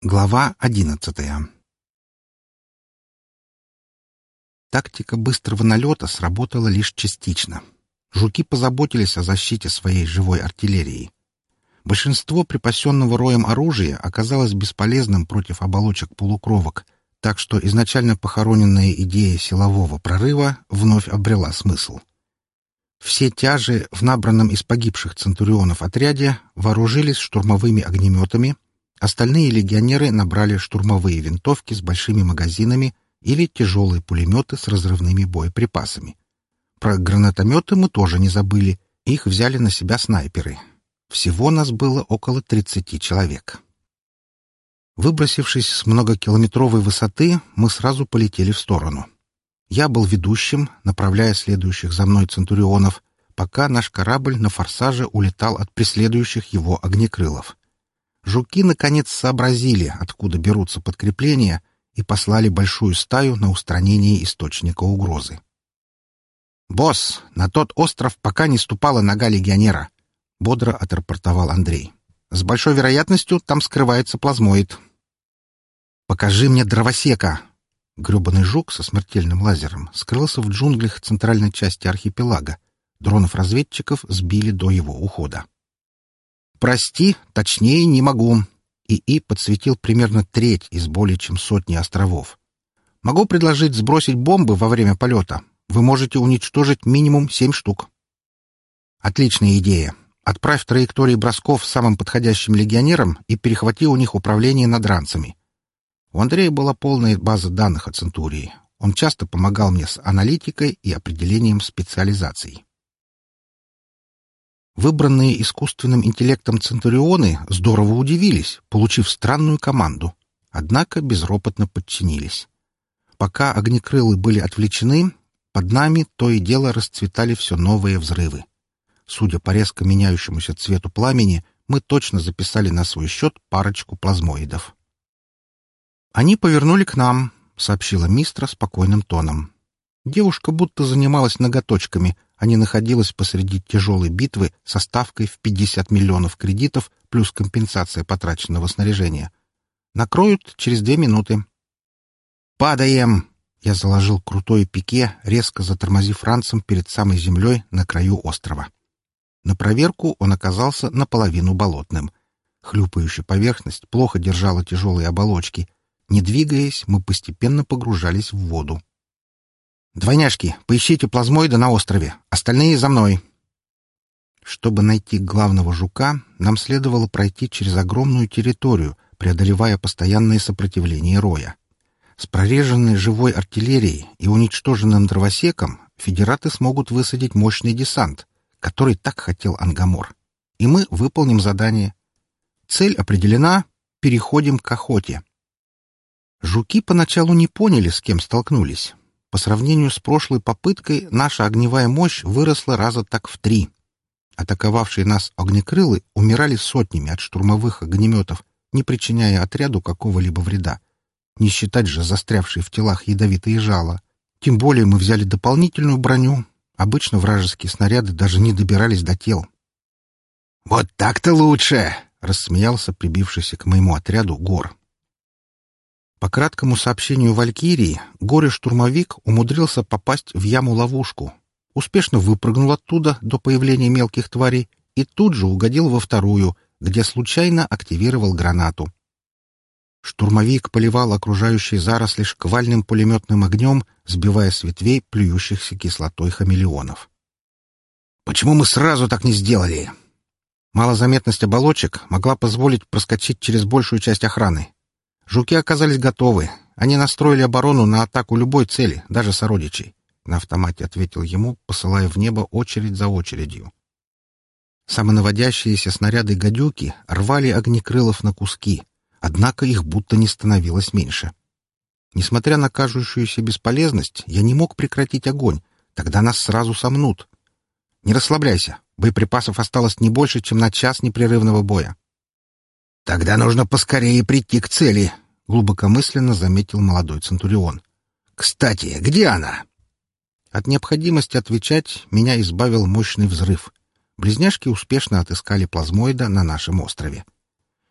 Глава одиннадцатая Тактика быстрого налета сработала лишь частично. Жуки позаботились о защите своей живой артиллерии. Большинство припасенного роем оружия оказалось бесполезным против оболочек полукровок, так что изначально похороненная идея силового прорыва вновь обрела смысл. Все тяжи в набранном из погибших центурионов отряде вооружились штурмовыми огнеметами — Остальные легионеры набрали штурмовые винтовки с большими магазинами или тяжелые пулеметы с разрывными боеприпасами. Про гранатометы мы тоже не забыли, их взяли на себя снайперы. Всего нас было около 30 человек. Выбросившись с многокилометровой высоты, мы сразу полетели в сторону. Я был ведущим, направляя следующих за мной центурионов, пока наш корабль на форсаже улетал от преследующих его огнекрылов. Жуки наконец сообразили, откуда берутся подкрепления, и послали большую стаю на устранение источника угрозы. «Босс, на тот остров пока не ступала нога легионера», — бодро отрапортовал Андрей. «С большой вероятностью там скрывается плазмоид». «Покажи мне дровосека!» Гребаный жук со смертельным лазером скрылся в джунглях центральной части архипелага. Дронов-разведчиков сбили до его ухода. «Прости, точнее не могу». ИИ подсветил примерно треть из более чем сотни островов. «Могу предложить сбросить бомбы во время полета. Вы можете уничтожить минимум семь штук». «Отличная идея. Отправь траектории бросков самым подходящим легионерам и перехвати у них управление над ранцами». У Андрея была полная база данных о Центурии. Он часто помогал мне с аналитикой и определением специализаций. Выбранные искусственным интеллектом центурионы здорово удивились, получив странную команду. Однако безропотно подчинились. Пока огнекрылы были отвлечены, под нами то и дело расцветали все новые взрывы. Судя по резко меняющемуся цвету пламени, мы точно записали на свой счет парочку плазмоидов. «Они повернули к нам», — сообщила Мистра спокойным тоном. Девушка будто занималась ноготочками — а не находилась посреди тяжелой битвы со ставкой в 50 миллионов кредитов плюс компенсация потраченного снаряжения. Накроют через две минуты. «Падаем!» Я заложил крутое пике, резко затормозив ранцем перед самой землей на краю острова. На проверку он оказался наполовину болотным. Хлюпающая поверхность плохо держала тяжелые оболочки. Не двигаясь, мы постепенно погружались в воду. «Двойняшки, поищите плазмоида на острове. Остальные за мной». Чтобы найти главного жука, нам следовало пройти через огромную территорию, преодолевая постоянное сопротивление роя. С прореженной живой артиллерией и уничтоженным дровосеком федераты смогут высадить мощный десант, который так хотел Ангамор. И мы выполним задание. Цель определена, переходим к охоте. Жуки поначалу не поняли, с кем столкнулись, по сравнению с прошлой попыткой наша огневая мощь выросла раза так в три. Атаковавшие нас огнекрылы умирали сотнями от штурмовых огнеметов, не причиняя отряду какого-либо вреда. Не считать же застрявшие в телах ядовитые жало. Тем более мы взяли дополнительную броню. Обычно вражеские снаряды даже не добирались до тел. «Вот так-то лучше!» — рассмеялся прибившийся к моему отряду Гор. По краткому сообщению Валькирии, горе-штурмовик умудрился попасть в яму-ловушку, успешно выпрыгнул оттуда до появления мелких тварей и тут же угодил во вторую, где случайно активировал гранату. Штурмовик поливал окружающие заросли шквальным пулеметным огнем, сбивая с ветвей плюющихся кислотой хамелеонов. «Почему мы сразу так не сделали?» Малозаметность оболочек могла позволить проскочить через большую часть охраны. Жуки оказались готовы. Они настроили оборону на атаку любой цели, даже сородичей. На автомате ответил ему, посылая в небо очередь за очередью. Самонаводящиеся снаряды «гадюки» рвали огнекрылов на куски, однако их будто не становилось меньше. Несмотря на кажущуюся бесполезность, я не мог прекратить огонь, тогда нас сразу сомнут. Не расслабляйся, боеприпасов осталось не больше, чем на час непрерывного боя. «Тогда нужно поскорее прийти к цели», — глубокомысленно заметил молодой Центурион. «Кстати, где она?» От необходимости отвечать меня избавил мощный взрыв. Близняшки успешно отыскали плазмоида на нашем острове.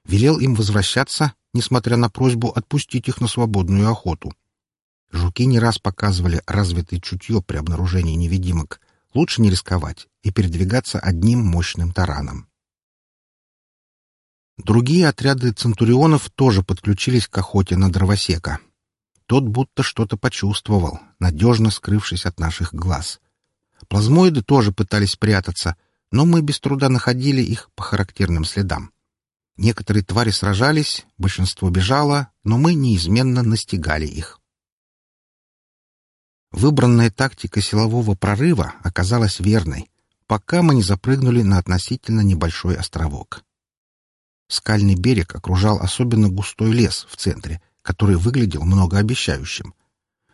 велел им возвращаться, несмотря на просьбу отпустить их на свободную охоту. Жуки не раз показывали развитое чутье при обнаружении невидимок. Лучше не рисковать и передвигаться одним мощным тараном. Другие отряды центурионов тоже подключились к охоте на дровосека. Тот будто что-то почувствовал, надежно скрывшись от наших глаз. Плазмоиды тоже пытались спрятаться, но мы без труда находили их по характерным следам. Некоторые твари сражались, большинство бежало, но мы неизменно настигали их. Выбранная тактика силового прорыва оказалась верной, пока мы не запрыгнули на относительно небольшой островок. Скальный берег окружал особенно густой лес в центре, который выглядел многообещающим.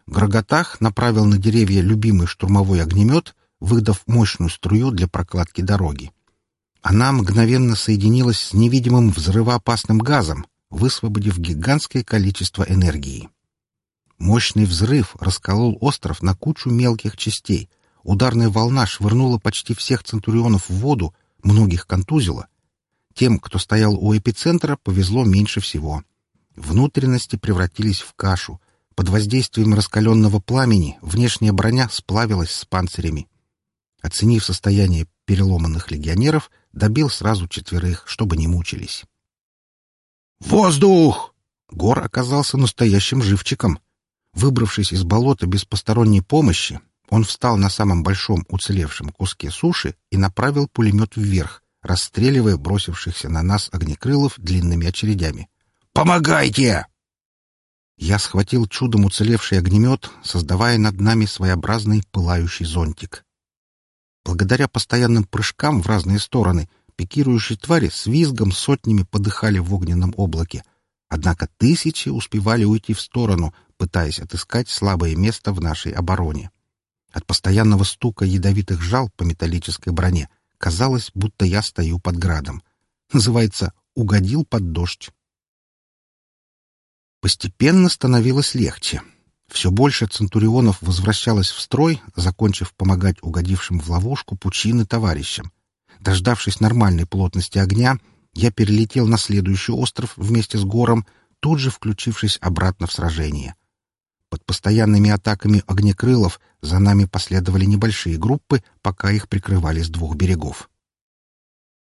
Гроготах направил на деревья любимый штурмовой огнемет, выдав мощную струю для прокладки дороги. Она мгновенно соединилась с невидимым взрывоопасным газом, высвободив гигантское количество энергии. Мощный взрыв расколол остров на кучу мелких частей. Ударная волна швырнула почти всех центурионов в воду, многих контузила. Тем, кто стоял у эпицентра, повезло меньше всего. Внутренности превратились в кашу. Под воздействием раскаленного пламени внешняя броня сплавилась с панцирями. Оценив состояние переломанных легионеров, добил сразу четверых, чтобы не мучились. «Воздух!» Гор оказался настоящим живчиком. Выбравшись из болота без посторонней помощи, он встал на самом большом уцелевшем куске суши и направил пулемет вверх, расстреливая бросившихся на нас огнекрылов длинными очередями. «Помогайте!» Я схватил чудом уцелевший огнемет, создавая над нами своеобразный пылающий зонтик. Благодаря постоянным прыжкам в разные стороны пикирующие твари с визгом сотнями подыхали в огненном облаке, однако тысячи успевали уйти в сторону, пытаясь отыскать слабое место в нашей обороне. От постоянного стука ядовитых жал по металлической броне казалось, будто я стою под градом. Называется «угодил под дождь». Постепенно становилось легче. Все больше центурионов возвращалось в строй, закончив помогать угодившим в ловушку пучины товарищам. Дождавшись нормальной плотности огня, я перелетел на следующий остров вместе с Гором, тут же включившись обратно в сражение. Под постоянными атаками огнекрылов за нами последовали небольшие группы, пока их прикрывали с двух берегов.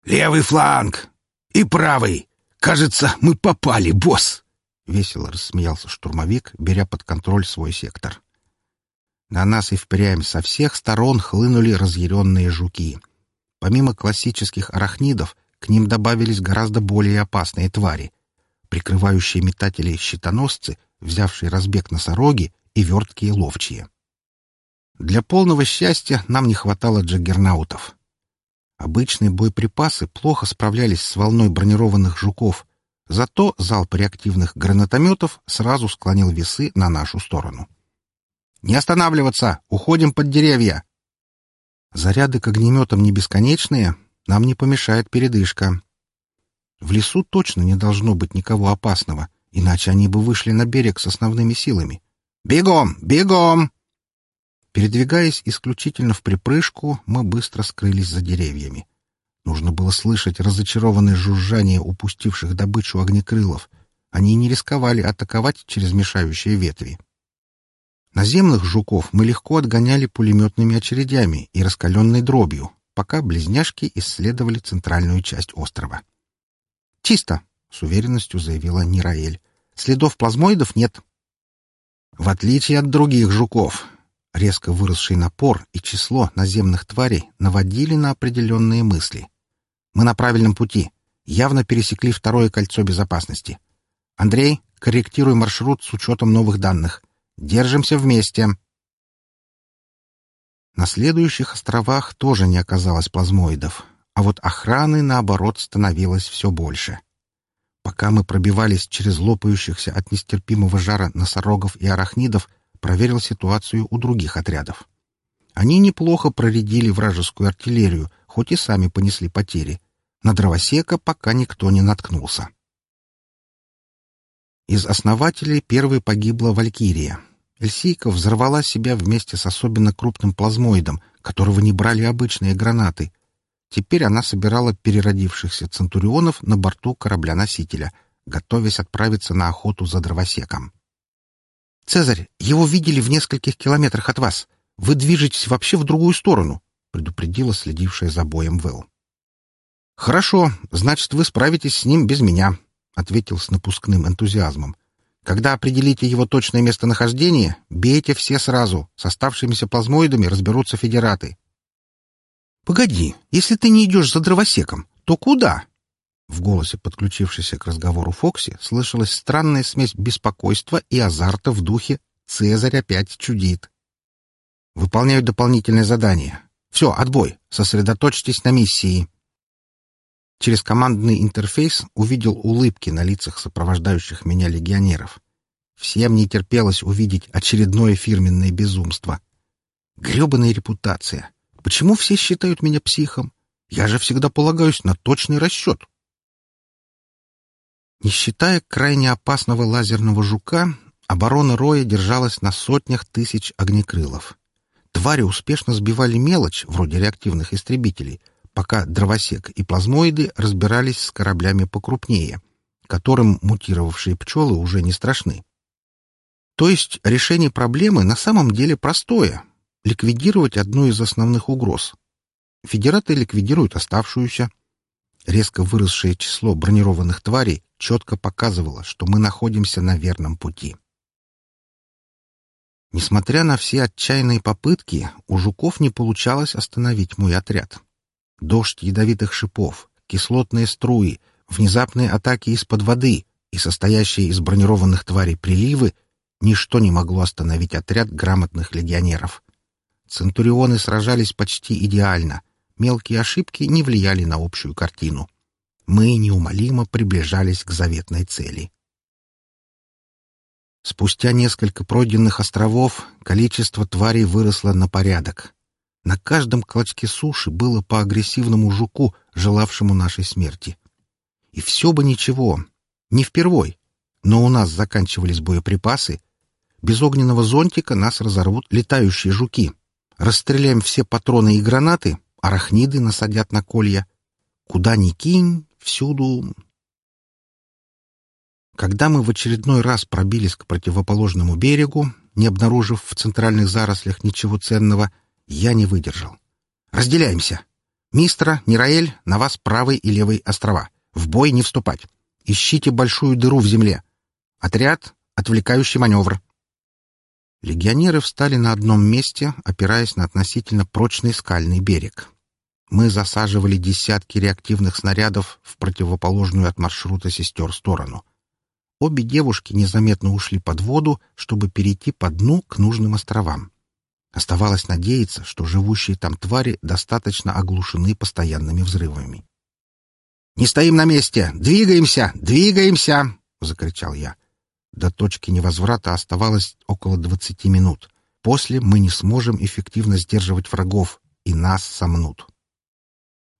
«Левый фланг! И правый! Кажется, мы попали, босс!» — весело рассмеялся штурмовик, беря под контроль свой сектор. На нас и впрямь со всех сторон хлынули разъяренные жуки. Помимо классических арахнидов, к ним добавились гораздо более опасные твари. Прикрывающие метателей щитоносцы, взявшие разбег носороги и верткие ловчие. Для полного счастья нам не хватало джаггернаутов. Обычные боеприпасы плохо справлялись с волной бронированных жуков, Зато залп реактивных гранатометов сразу склонил весы на нашу сторону. «Не останавливаться! Уходим под деревья!» Заряды к огнеметам не бесконечные, нам не помешает передышка. В лесу точно не должно быть никого опасного, иначе они бы вышли на берег с основными силами. «Бегом! Бегом!» Передвигаясь исключительно в припрыжку, мы быстро скрылись за деревьями. Нужно было слышать разочарованное жужжание упустивших добычу огнекрылов. Они не рисковали атаковать через мешающие ветви. Наземных жуков мы легко отгоняли пулеметными очередями и раскаленной дробью, пока близняшки исследовали центральную часть острова. «Чисто!» — с уверенностью заявила Нираэль. «Следов плазмоидов нет». «В отличие от других жуков, резко выросший напор и число наземных тварей наводили на определенные мысли. Мы на правильном пути. Явно пересекли второе кольцо безопасности. Андрей, корректируй маршрут с учетом новых данных. Держимся вместе. На следующих островах тоже не оказалось плазмоидов, а вот охраны, наоборот, становилось все больше. Пока мы пробивались через лопающихся от нестерпимого жара носорогов и арахнидов, проверил ситуацию у других отрядов. Они неплохо проредили вражескую артиллерию, хоть и сами понесли потери. На дровосека пока никто не наткнулся. Из основателей первой погибла Валькирия. Эльсийка взорвала себя вместе с особенно крупным плазмоидом, которого не брали обычные гранаты. Теперь она собирала переродившихся центурионов на борту корабля-носителя, готовясь отправиться на охоту за дровосеком. «Цезарь, его видели в нескольких километрах от вас. Вы движетесь вообще в другую сторону», — предупредила следившая за боем Вэл. «Хорошо, значит, вы справитесь с ним без меня», — ответил с напускным энтузиазмом. «Когда определите его точное местонахождение, бейте все сразу. С оставшимися плазмоидами разберутся федераты. «Погоди, если ты не идешь за дровосеком, то куда?» В голосе, подключившейся к разговору Фокси, слышалась странная смесь беспокойства и азарта в духе «Цезарь опять чудит». «Выполняю дополнительное задание. Все, отбой. Сосредоточьтесь на миссии». Через командный интерфейс увидел улыбки на лицах сопровождающих меня легионеров. Всем не терпелось увидеть очередное фирменное безумство. Гребаная репутация. Почему все считают меня психом? Я же всегда полагаюсь на точный расчет. Не считая крайне опасного лазерного жука, оборона Роя держалась на сотнях тысяч огнекрылов. Твари успешно сбивали мелочь, вроде реактивных истребителей, пока дровосек и плазмоиды разбирались с кораблями покрупнее, которым мутировавшие пчелы уже не страшны. То есть решение проблемы на самом деле простое, ликвидировать одну из основных угроз. Федераты ликвидируют оставшуюся. Резко выросшее число бронированных тварей четко показывало, что мы находимся на верном пути. Несмотря на все отчаянные попытки, у жуков не получалось остановить мой отряд. Дождь ядовитых шипов, кислотные струи, внезапные атаки из-под воды и состоящие из бронированных тварей приливы — ничто не могло остановить отряд грамотных легионеров. Центурионы сражались почти идеально. Мелкие ошибки не влияли на общую картину. Мы неумолимо приближались к заветной цели. Спустя несколько пройденных островов количество тварей выросло на порядок. На каждом клочке суши было по агрессивному жуку, желавшему нашей смерти. И все бы ничего, не впервой, но у нас заканчивались боеприпасы. Без огненного зонтика нас разорвут летающие жуки. Расстреляем все патроны и гранаты, арахниды насадят на колья. Куда ни кинь, всюду... Когда мы в очередной раз пробились к противоположному берегу, не обнаружив в центральных зарослях ничего ценного, я не выдержал. «Разделяемся. Мистера, Нираэль, на вас правый и левый острова. В бой не вступать. Ищите большую дыру в земле. Отряд — отвлекающий маневр. Легионеры встали на одном месте, опираясь на относительно прочный скальный берег. Мы засаживали десятки реактивных снарядов в противоположную от маршрута сестер сторону. Обе девушки незаметно ушли под воду, чтобы перейти по дну к нужным островам. Оставалось надеяться, что живущие там твари достаточно оглушены постоянными взрывами. «Не стоим на месте! Двигаемся! Двигаемся!» — закричал я. До точки невозврата оставалось около двадцати минут. После мы не сможем эффективно сдерживать врагов, и нас сомнут.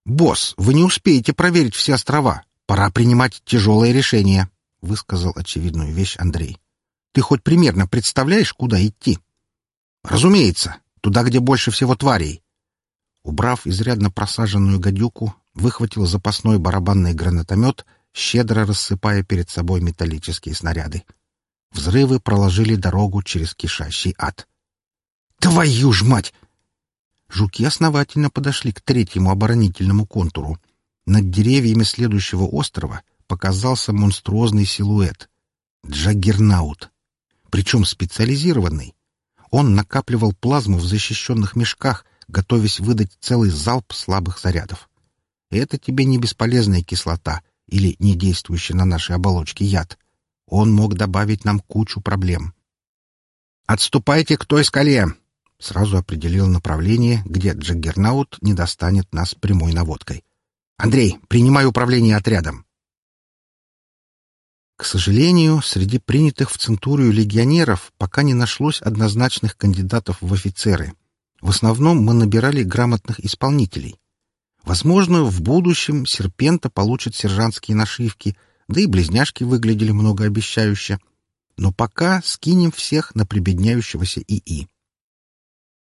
«Босс, вы не успеете проверить все острова. Пора принимать тяжелое решение», — высказал очевидную вещь Андрей. «Ты хоть примерно представляешь, куда идти?» «Разумеется, туда, где больше всего тварей». Убрав изрядно просаженную гадюку, выхватил запасной барабанный гранатомет, щедро рассыпая перед собой металлические снаряды. Взрывы проложили дорогу через кишащий ад. «Твою ж мать!» Жуки основательно подошли к третьему оборонительному контуру. Над деревьями следующего острова показался монструозный силуэт. Джаггернаут. Причем специализированный. Он накапливал плазму в защищенных мешках, готовясь выдать целый залп слабых зарядов. Это тебе не бесполезная кислота или не действующий на нашей оболочке яд. Он мог добавить нам кучу проблем. «Отступайте к той скале!» Сразу определил направление, где Джаггернаут не достанет нас прямой наводкой. «Андрей, принимай управление отрядом!» К сожалению, среди принятых в Центурию легионеров пока не нашлось однозначных кандидатов в офицеры. В основном мы набирали грамотных исполнителей. Возможно, в будущем Серпента получит сержантские нашивки — да и близняшки выглядели многообещающе. Но пока скинем всех на прибедняющегося ИИ.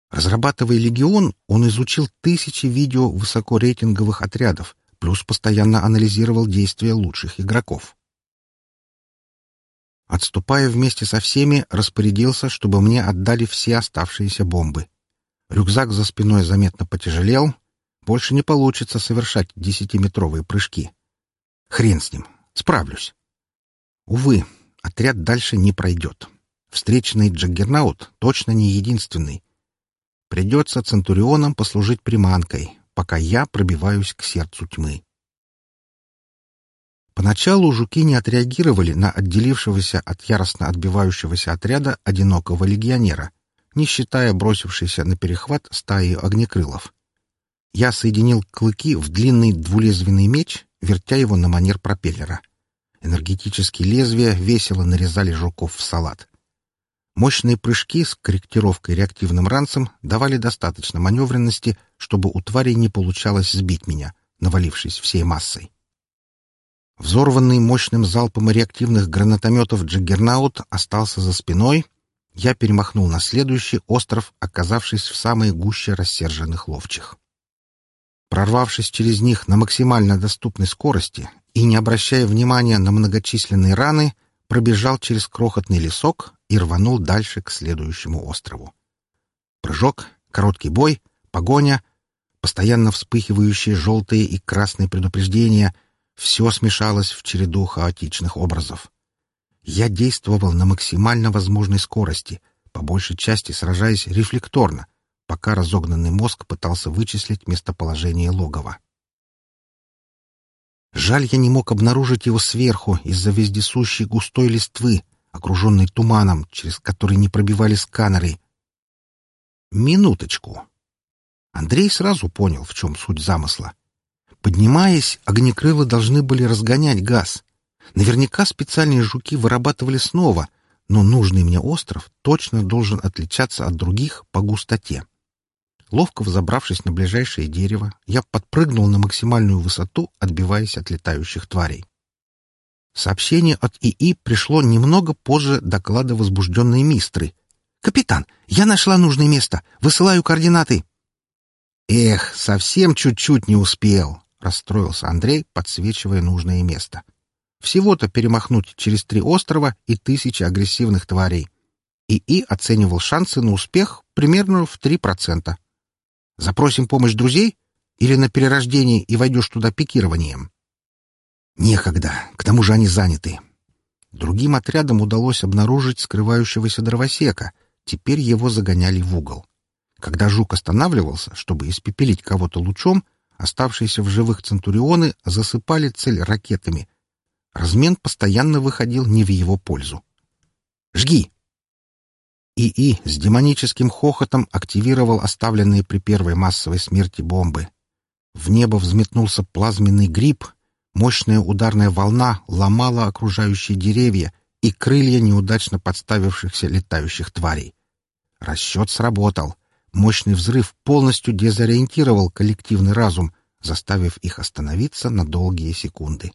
Разрабатывая «Легион», он изучил тысячи видео высокорейтинговых отрядов, плюс постоянно анализировал действия лучших игроков. Отступая вместе со всеми, распорядился, чтобы мне отдали все оставшиеся бомбы. Рюкзак за спиной заметно потяжелел. Больше не получится совершать десятиметровые прыжки. Хрен с ним. Справлюсь. Увы, отряд дальше не пройдет. Встречный Джаггернаут точно не единственный. Придется Центурионам послужить приманкой, пока я пробиваюсь к сердцу тьмы. Поначалу жуки не отреагировали на отделившегося от яростно отбивающегося отряда одинокого легионера, не считая бросившейся на перехват стаи огнекрылов. Я соединил клыки в длинный двулезвенный меч, вертя его на манер пропеллера. Энергетические лезвия весело нарезали жуков в салат. Мощные прыжки с корректировкой реактивным ранцем давали достаточно маневренности, чтобы у тварей не получалось сбить меня, навалившись всей массой. Взорванный мощным залпом реактивных гранатометов Джиггернаут остался за спиной. Я перемахнул на следующий остров, оказавшись в самой гуще рассерженных ловчих. Прорвавшись через них на максимально доступной скорости и не обращая внимания на многочисленные раны, пробежал через крохотный лесок и рванул дальше к следующему острову. Прыжок, короткий бой, погоня, постоянно вспыхивающие желтые и красные предупреждения — все смешалось в череду хаотичных образов. Я действовал на максимально возможной скорости, по большей части сражаясь рефлекторно, пока разогнанный мозг пытался вычислить местоположение логова. Жаль, я не мог обнаружить его сверху из-за вездесущей густой листвы, окруженной туманом, через который не пробивали сканеры. Минуточку. Андрей сразу понял, в чем суть замысла. Поднимаясь, огнекрылы должны были разгонять газ. Наверняка специальные жуки вырабатывали снова, но нужный мне остров точно должен отличаться от других по густоте. Ловко взобравшись на ближайшее дерево, я подпрыгнул на максимальную высоту, отбиваясь от летающих тварей. Сообщение от ИИ пришло немного позже доклада возбужденной мистры. «Капитан, я нашла нужное место. Высылаю координаты». «Эх, совсем чуть-чуть не успел», — расстроился Андрей, подсвечивая нужное место. «Всего-то перемахнуть через три острова и тысячи агрессивных тварей». ИИ оценивал шансы на успех примерно в 3%. Запросим помощь друзей? Или на перерождение и войдешь туда пикированием? Некогда, к тому же они заняты. Другим отрядам удалось обнаружить скрывающегося дровосека. Теперь его загоняли в угол. Когда жук останавливался, чтобы испепелить кого-то лучом, оставшиеся в живых центурионы засыпали цель ракетами. Размен постоянно выходил не в его пользу. «Жги!» ИИ с демоническим хохотом активировал оставленные при первой массовой смерти бомбы. В небо взметнулся плазменный гриб, мощная ударная волна ломала окружающие деревья и крылья неудачно подставившихся летающих тварей. Расчет сработал. Мощный взрыв полностью дезориентировал коллективный разум, заставив их остановиться на долгие секунды.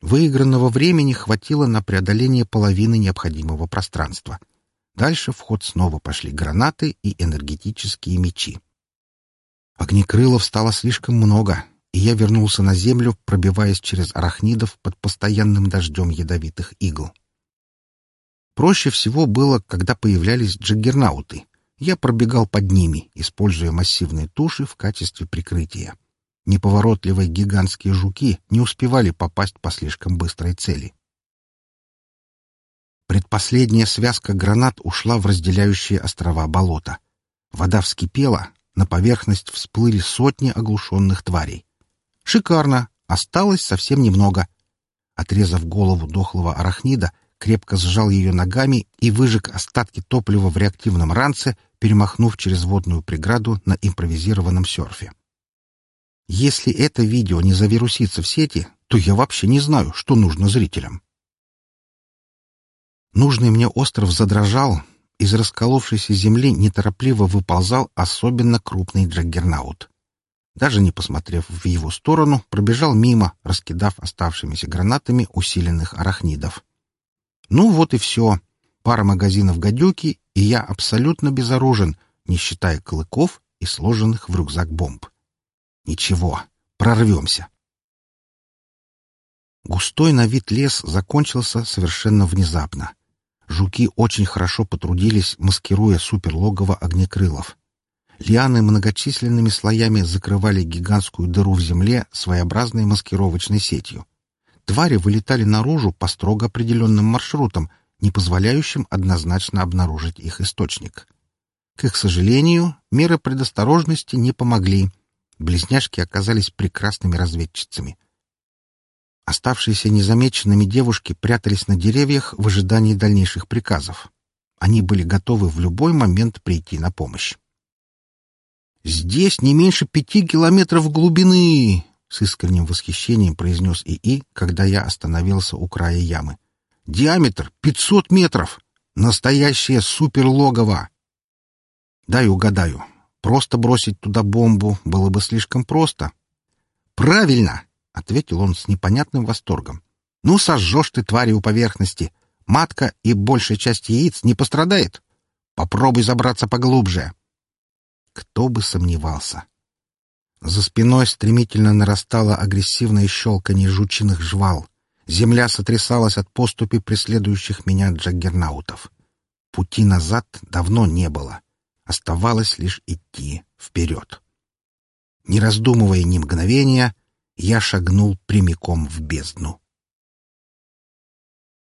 Выигранного времени хватило на преодоление половины необходимого пространства. Дальше в ход снова пошли гранаты и энергетические мечи. Огнекрылов стало слишком много, и я вернулся на землю, пробиваясь через арахнидов под постоянным дождем ядовитых игл. Проще всего было, когда появлялись джаггернауты. Я пробегал под ними, используя массивные туши в качестве прикрытия. Неповоротливые гигантские жуки не успевали попасть по слишком быстрой цели. Предпоследняя связка гранат ушла в разделяющие острова болота. Вода вскипела, на поверхность всплыли сотни оглушенных тварей. Шикарно, осталось совсем немного. Отрезав голову дохлого арахнида, крепко сжал ее ногами и выжег остатки топлива в реактивном ранце, перемахнув через водную преграду на импровизированном серфе. Если это видео не завирусится в сети, то я вообще не знаю, что нужно зрителям. Нужный мне остров задрожал, из расколовшейся земли неторопливо выползал особенно крупный джаггернаут. Даже не посмотрев в его сторону, пробежал мимо, раскидав оставшимися гранатами усиленных арахнидов. Ну вот и все. пара магазинов гадюки, и я абсолютно безоружен, не считая клыков и сложенных в рюкзак бомб. Ничего, прорвемся. Густой на вид лес закончился совершенно внезапно. Жуки очень хорошо потрудились, маскируя суперлогово огнекрылов. Лианы многочисленными слоями закрывали гигантскую дыру в земле своеобразной маскировочной сетью. Твари вылетали наружу по строго определенным маршрутам, не позволяющим однозначно обнаружить их источник. К их сожалению, меры предосторожности не помогли. Близняшки оказались прекрасными разведчицами. Оставшиеся незамеченными девушки прятались на деревьях в ожидании дальнейших приказов. Они были готовы в любой момент прийти на помощь. «Здесь не меньше пяти километров глубины!» — с искренним восхищением произнес ИИ, когда я остановился у края ямы. «Диаметр пятьсот метров! Настоящее суперлогово!» «Дай угадаю. Просто бросить туда бомбу было бы слишком просто». «Правильно!» — ответил он с непонятным восторгом. «Ну, сожжешь ты твари у поверхности. Матка и большая часть яиц не пострадает. Попробуй забраться поглубже». Кто бы сомневался. За спиной стремительно нарастало агрессивное щелканье жучиных жвал. Земля сотрясалась от поступи преследующих меня джаггернаутов. Пути назад давно не было. Оставалось лишь идти вперед. Не раздумывая ни мгновения, я шагнул прямиком в бездну.